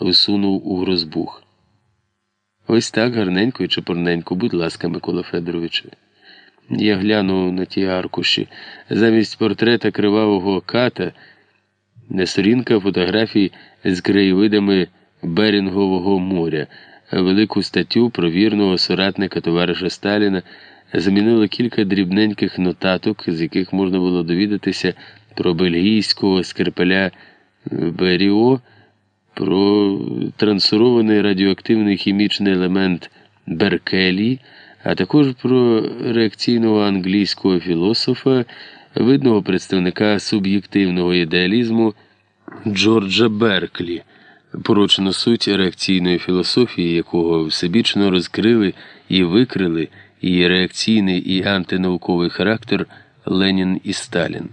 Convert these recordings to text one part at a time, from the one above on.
всунув у грозбух. Ось так гарненько і чепурненько, будь ласка, Микола Федоровичу. Я глянув на ті аркуші. Замість портрета кривавого ката, не сторінка фотографій з краєвидами Берінгового моря, велику статтю про вірного соратника товариша Сталіна замінили кілька дрібненьких нотаток, з яких можна було довідатися про бельгійського скрипеля Беріо, про трансурований радіоактивний хімічний елемент Беркелі, а також про реакційного англійського філософа, видного представника суб'єктивного ідеалізму Джорджа Берклі, порочну суть реакційної філософії, якого всебічно розкрили і викрили і реакційний і антинауковий характер Ленін і Сталін.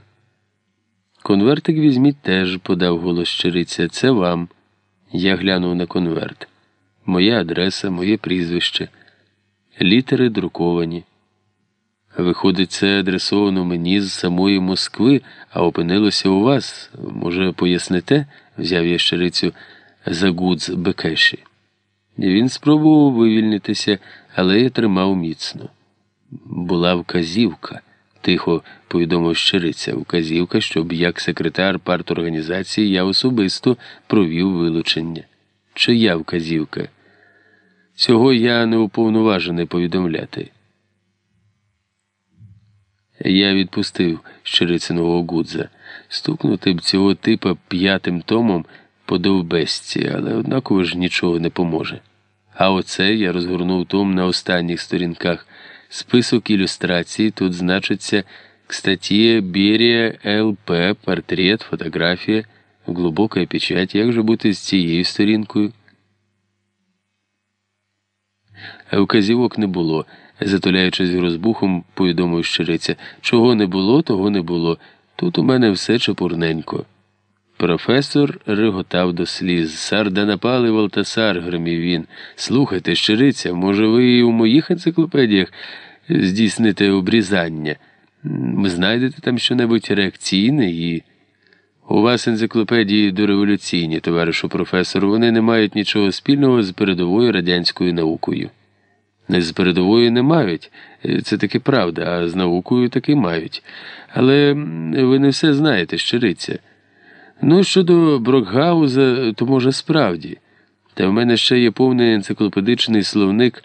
Конвертик візьміть теж, подав голос щириця. Це вам. Я глянув на конверт. Моя адреса, моє прізвище, літери друковані. Виходить, це адресовано мені з самої Москви, а опинилося у вас. Може, поясните? взяв я щирицю за гудз Бекеші. Він спробував вивільнитися, але я тримав міцно. Була вказівка, тихо повідомив щириця. Вказівка, щоб як секретар парторганізації я особисто провів вилучення. Чия вказівка? Цього я не уповноважений повідомляти. Я відпустив щирицяного гудза. Стукнути б цього типа п'ятим томом по довбесці, але однаково ж нічого не поможе. А оце я розгорнув том на останніх сторінках. Список ілюстрацій тут значиться к статье Берія ЛП, портрет, фотографія, глибока печать. Як же бути з цією сторінкою? Вказівок не було, затуляючись розбухом, повідомив щириця. Чого не було, того не було. Тут у мене все чепурненько. Професор реготав до сліз. Сарда напали Валтасар, гримів він. Слухайте, щириця, може, ви і у моїх енциклопедіях здійсните обрізання? Знайдете там щонебудь реакційне і. У вас енциклопедії дореволюційні, товаришу професору, вони не мають нічого спільного з передовою радянською наукою. Не з передовою не мають, це таки правда, а з наукою таки мають. Але ви не все знаєте, щириця. Ну, щодо Брокгауза, то може справді. Та в мене ще є повний енциклопедичний словник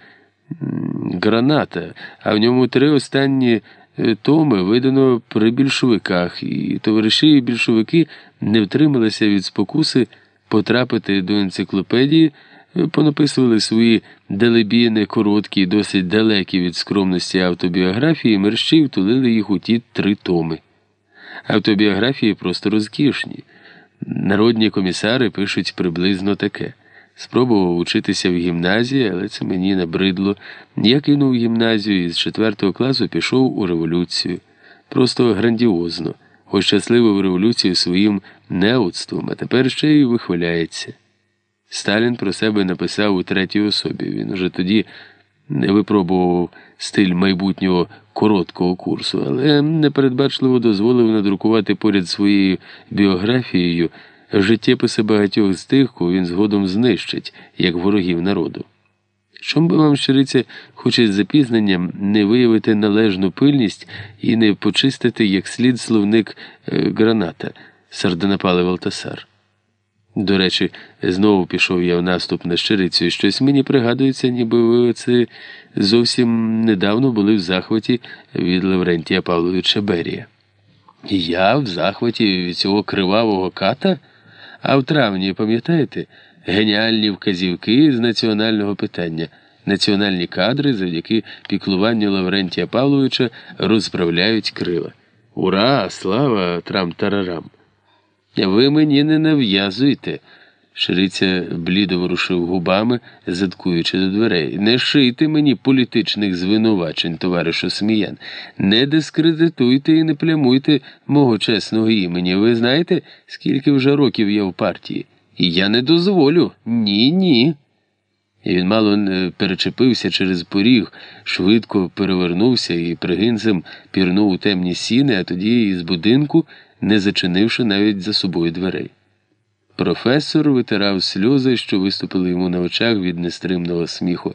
граната, а в ньому три останні е, томи видано при більшовиках, і товариші і більшовики не втрималися від спокуси потрапити до енциклопедії, е, понаписували свої далебіни, короткі, досить далекі від скромності автобіографії, мерщі втулили їх у ті три томи. Автобіографії просто розкішні. Народні комісари пишуть приблизно таке. Спробував учитися в гімназії, але це мені набридло. Я кинув гімназію і з четвертого класу пішов у революцію. Просто грандіозно, ощасливив революцію своїм неудством, а тепер ще й вихваляється. Сталін про себе написав у третій особі. Він уже тоді не випробував стиль майбутнього короткого курсу, але непередбачливо дозволив надрукувати поряд своєю біографією життєписи багатьох з тих, кого він згодом знищить, як ворогів народу. Чом би вам, щириця, хоч із запізненням не виявити належну пильність і не почистити як слід словник е, граната, сардонапалив Валтасар. До речі, знову пішов я в наступ на щирицю, і щось мені пригадується, ніби ви оце зовсім недавно були в захваті від Лаврентія Павловича Берія. Я в захваті від цього кривавого ката? А в травні, пам'ятаєте, геніальні вказівки з національного питання, національні кадри завдяки піклуванню Лаврентія Павловича розправляють крила. Ура! Слава трам-тарарам! Ви мені не нав'язуйте. Шириця блідо ворушив губами, заткуючи до дверей. Не шийте мені політичних звинувачень, товаришу Сміян. Не дискредитуйте і не плямуйте мого чесного імені. Ви знаєте, скільки вже років я в партії? Я не дозволю. Ні, ні. І він мало не перечепився через поріг, швидко перевернувся і пригинцем пірнув у темні сіни, а тоді із будинку, не зачинивши навіть за собою дверей. Професор витирав сльози, що виступили йому на очах від нестримного сміху.